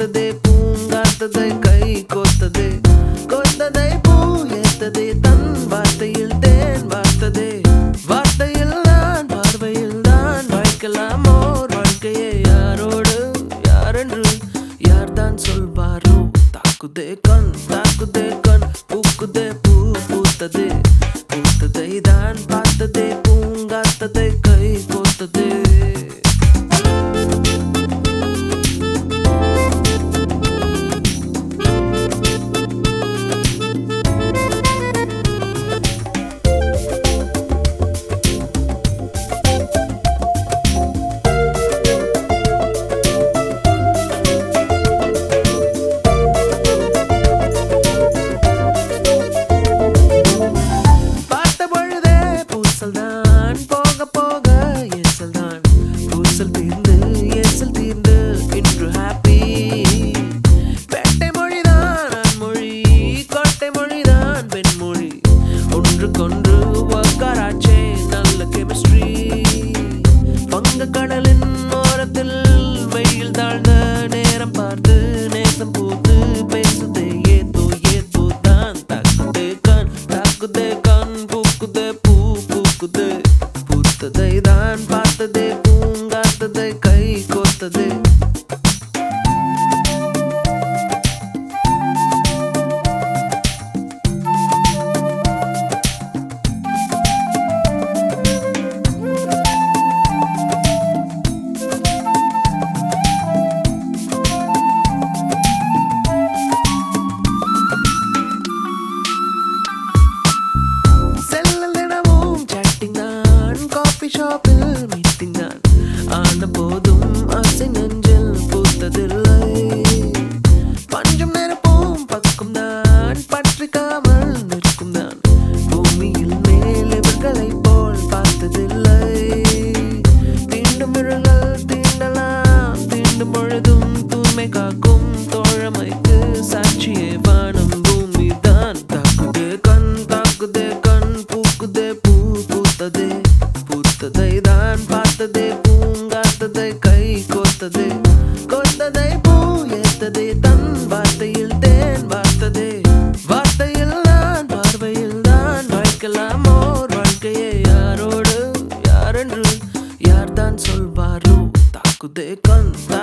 கொத்ததே பூங்காத்ததை கை கொத்ததே. கொத்ததை பூ ஏத்ததே தன் வார்த்தையில் தேன் வார்த்ததே. வார்த்தையில் நான் பார்வையில் நான் வாய்க்கலாம் ஓர் வாழ்க்கையை யாரோடு யாரென்று யார் தான் சொல்வாரோ. தாக்குதே கண் தாக்குதே கண் பூக்குதே பூ பூத்ததே. todo பார்த்தது கொத்ததை பூ ஏத்தது தன் வார்த்தையில் தேன் பார்த்தது வார்த்தையில் நான் பார்வையில் தான் வாய்க்கலாம் ஓர் வாழ்க்கையை. யாரோடு யாரென்று யார் தான் சொல்வாரோ தாக்குதே கந்தா